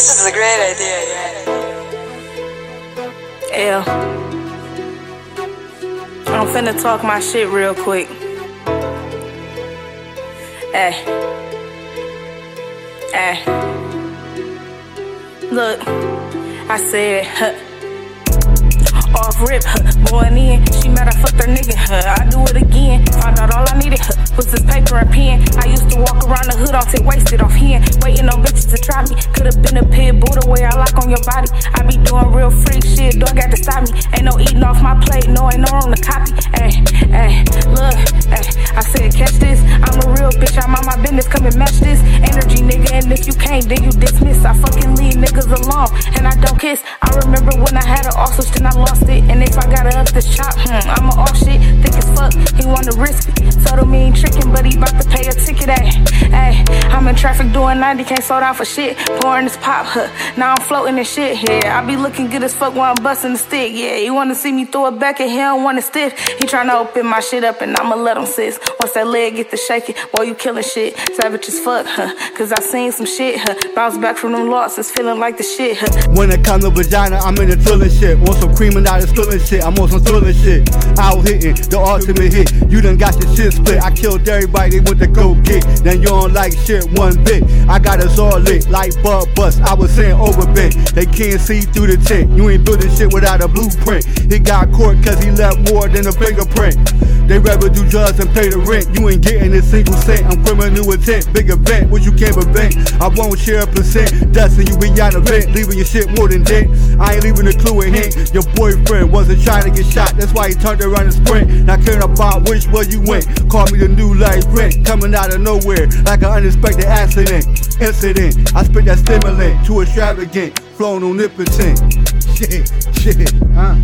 This is a great idea, yeah. I'm finna talk my shit real quick. Hey. Hey. Look, I said, huh off rip, huh, going in. She mad I fucked her nigga, huh, I do it again. Found out all I needed, huh, was this paper and pen. I used to walk around the I'll wasted off hand. Waiting on bitches to try me. Could've been a pit bull the way I lock on your body. I be doing real freak shit, dog got to stop me. Ain't no eating off my plate, no, ain't no room to copy. Ay, ay, look, ay, I said catch this. I'm a real bitch, I'm on my business, come and match this. Energy, nigga, and if you can't, then you dismiss. I fucking leave niggas alone, and I don't kiss. I remember when I had an also, then I lost it. And if I gotta up this chop, hmm, I'ma off shit. Thick as fuck, he wanna risk it. Told him he ain't tricking, but he In doing 90, can't slow down for shit. Pouring this pop, huh? Now I'm floating this shit. Yeah, I be looking good as fuck while I'm busting the stick. Yeah, he wanna see me throw it back and he don't wanna stiff. He tryna open my shit up and I'ma let him sis. Once that leg get to shaking, boy, you killing shit. Savage as fuck, huh? Cause I seen some shit, huh? Bounce back from them losses, feeling like the shit, huh? When it comes to vagina, I'm in the drilling shit. Want some cream and out of spilling shit. I'm on some thrilling shit. Out hitting the ultimate hit. You done got your shit split. I killed everybody went to go get. Then you don't like shit one bit. I got us all lit like bud bust. I was saying overbent. They can't see through the tent. You ain't building shit without a blueprint. He got caught cause he left more than a fingerprint. They rather do drugs and pay the rent. You ain't getting a single cent. I'm criminal intent. Big event, what you can't prevent. I won't share a percent. Dustin, you beyond the vent. Leaving your shit more than dead. I ain't leaving a clue in hint. Your boyfriend wasn't trying to get shot. That's why he turned around and sprint. Not caring about which way you went. Call me the new life rent. Coming out of nowhere like an unexpected accident. Incident. I spit that stimulant. Too extravagant. Flown omnipotent. Shit, shit, huh?